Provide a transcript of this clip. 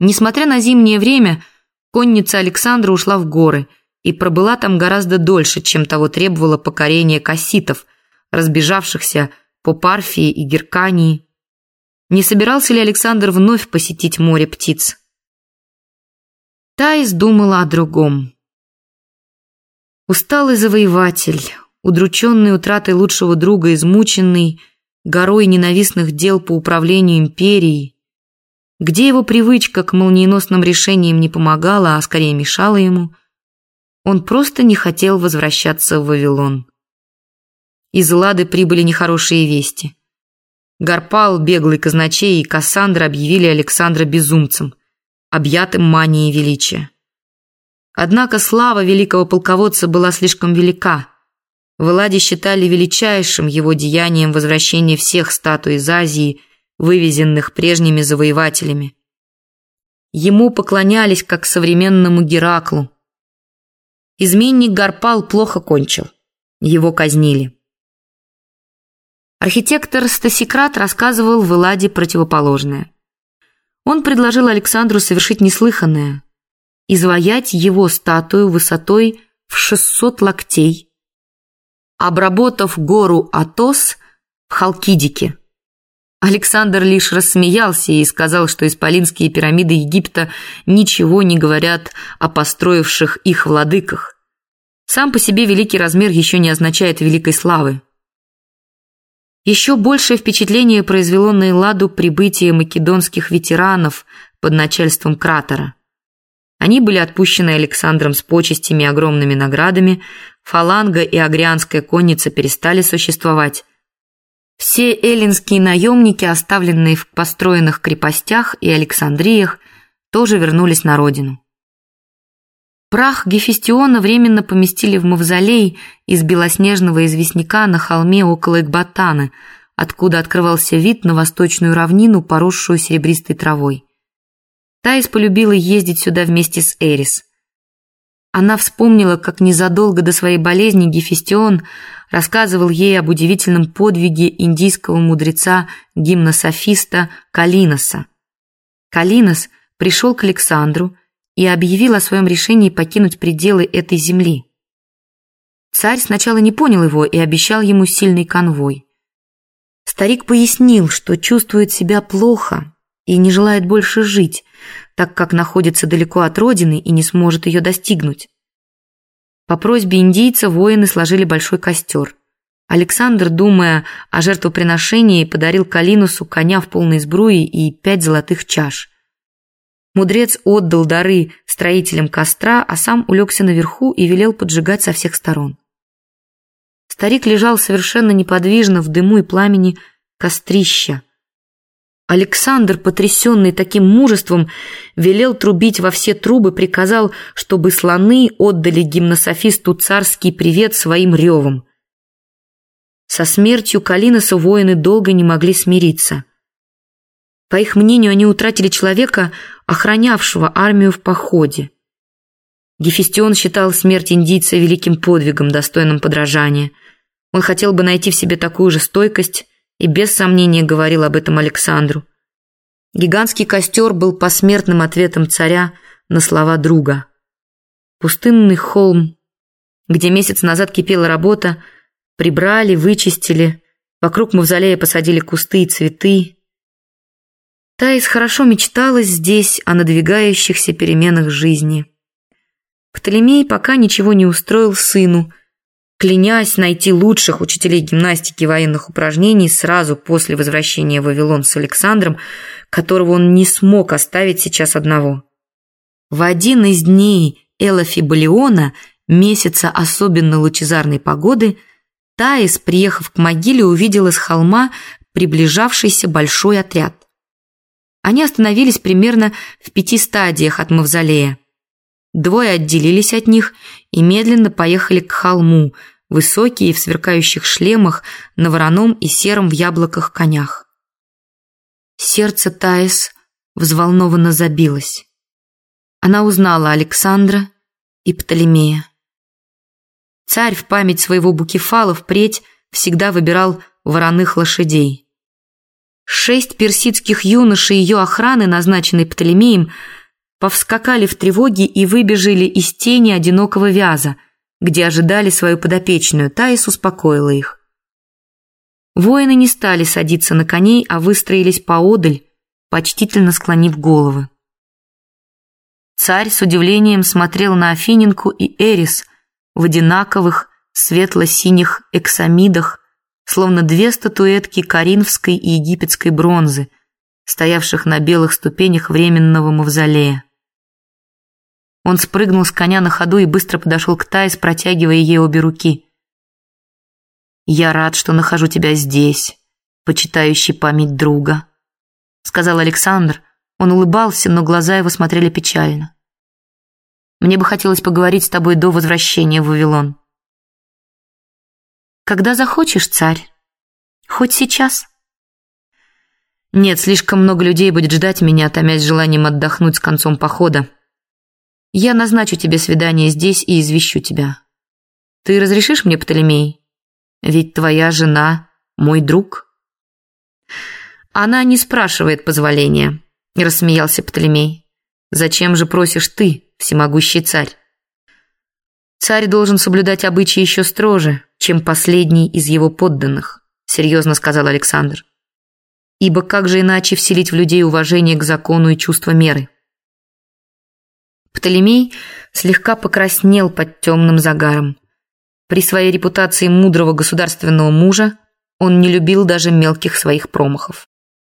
Несмотря на зимнее время, конница Александра ушла в горы и пробыла там гораздо дольше, чем того требовало покорение касситов, разбежавшихся по Парфии и Геркании. Не собирался ли Александр вновь посетить море птиц? Таис думала о другом. Усталый завоеватель, удрученный утратой лучшего друга, измученный горой ненавистных дел по управлению империей, где его привычка к молниеносным решениям не помогала, а скорее мешала ему, он просто не хотел возвращаться в Вавилон. Из Лады прибыли нехорошие вести. Гарпал, беглый казначей и Кассандра объявили Александра безумцем, объятым манией величия. Однако слава великого полководца была слишком велика. В Эладе считали величайшим его деянием возвращение всех статуй из Азии, вывезенных прежними завоевателями. Ему поклонялись как современному Гераклу. Изменник Гарпал плохо кончил. Его казнили. Архитектор Стасикрат рассказывал в Эладе противоположное. Он предложил Александру совершить неслыханное – изваять его статую высотой в 600 локтей, обработав гору Атос в Халкидике. Александр лишь рассмеялся и сказал, что исполинские пирамиды Египта ничего не говорят о построивших их владыках. Сам по себе великий размер еще не означает великой славы. Еще большее впечатление произвело на Элладу прибытие македонских ветеранов под начальством кратера. Они были отпущены Александром с почестями и огромными наградами, фаланга и агрианская конница перестали существовать. Все эллинские наемники, оставленные в построенных крепостях и Александриях, тоже вернулись на родину. Прах Гефестиона временно поместили в мавзолей из белоснежного известняка на холме около Экбатаны, откуда открывался вид на восточную равнину, поросшую серебристой травой. Таис полюбила ездить сюда вместе с Эрис. Она вспомнила, как незадолго до своей болезни Гефестион рассказывал ей об удивительном подвиге индийского мудреца гимнософиста Калиноса. Калинос пришел к Александру и объявил о своем решении покинуть пределы этой земли. Царь сначала не понял его и обещал ему сильный конвой. Старик пояснил, что чувствует себя плохо и не желает больше жить, так как находится далеко от родины и не сможет ее достигнуть. По просьбе индийца воины сложили большой костер. Александр, думая о жертвоприношении, подарил Калинусу коня в полной сбруе и пять золотых чаш. Мудрец отдал дары строителям костра, а сам улегся наверху и велел поджигать со всех сторон. Старик лежал совершенно неподвижно в дыму и пламени кострища. Александр, потрясенный таким мужеством, велел трубить во все трубы, приказал, чтобы слоны отдали гимнософисту царский привет своим ревом. Со смертью Калиноса воины долго не могли смириться. По их мнению, они утратили человека, охранявшего армию в походе. Гефестион считал смерть индийца великим подвигом, достойным подражания. Он хотел бы найти в себе такую же стойкость и без сомнения говорил об этом Александру. Гигантский костер был посмертным ответом царя на слова друга. Пустынный холм, где месяц назад кипела работа, прибрали, вычистили, вокруг мавзолея посадили кусты и цветы, Таис хорошо мечтала здесь о надвигающихся переменах жизни. Птолемей пока ничего не устроил сыну, клянясь найти лучших учителей гимнастики и военных упражнений сразу после возвращения в Вавилон с Александром, которого он не смог оставить сейчас одного. В один из дней Элафибалиона, месяца особенно лучезарной погоды, Таис, приехав к могиле, увидела с холма приближавшийся большой отряд. Они остановились примерно в пяти стадиях от мавзолея. Двое отделились от них и медленно поехали к холму, высокие в сверкающих шлемах, на вороном и сером в яблоках конях. Сердце Таис взволнованно забилось. Она узнала Александра и Птолемея. Царь в память своего Букефала впредь всегда выбирал вороных лошадей. Шесть персидских юношей ее охраны, назначенной Птолемеем, повскакали в тревоге и выбежали из тени одинокого вяза, где ожидали свою подопечную. Таис успокоила их. Воины не стали садиться на коней, а выстроились поодаль, почтительно склонив головы. Царь с удивлением смотрел на Афининку и Эрис в одинаковых светло-синих эксамидах, словно две статуэтки коринфской и египетской бронзы, стоявших на белых ступенях временного мавзолея. Он спрыгнул с коня на ходу и быстро подошел к Таис, протягивая ей обе руки. «Я рад, что нахожу тебя здесь, почитающий память друга», сказал Александр. Он улыбался, но глаза его смотрели печально. «Мне бы хотелось поговорить с тобой до возвращения в Вавилон». Когда захочешь, царь. Хоть сейчас. Нет, слишком много людей будет ждать меня, томясь желанием отдохнуть с концом похода. Я назначу тебе свидание здесь и извещу тебя. Ты разрешишь мне, Птолемей? Ведь твоя жена мой друг. Она не спрашивает позволения, рассмеялся Птолемей. Зачем же просишь ты, всемогущий царь? Царь должен соблюдать обычаи еще строже, чем последний из его подданных, серьезно сказал Александр. Ибо как же иначе вселить в людей уважение к закону и чувство меры? Птолемей слегка покраснел под темным загаром. При своей репутации мудрого государственного мужа он не любил даже мелких своих промахов.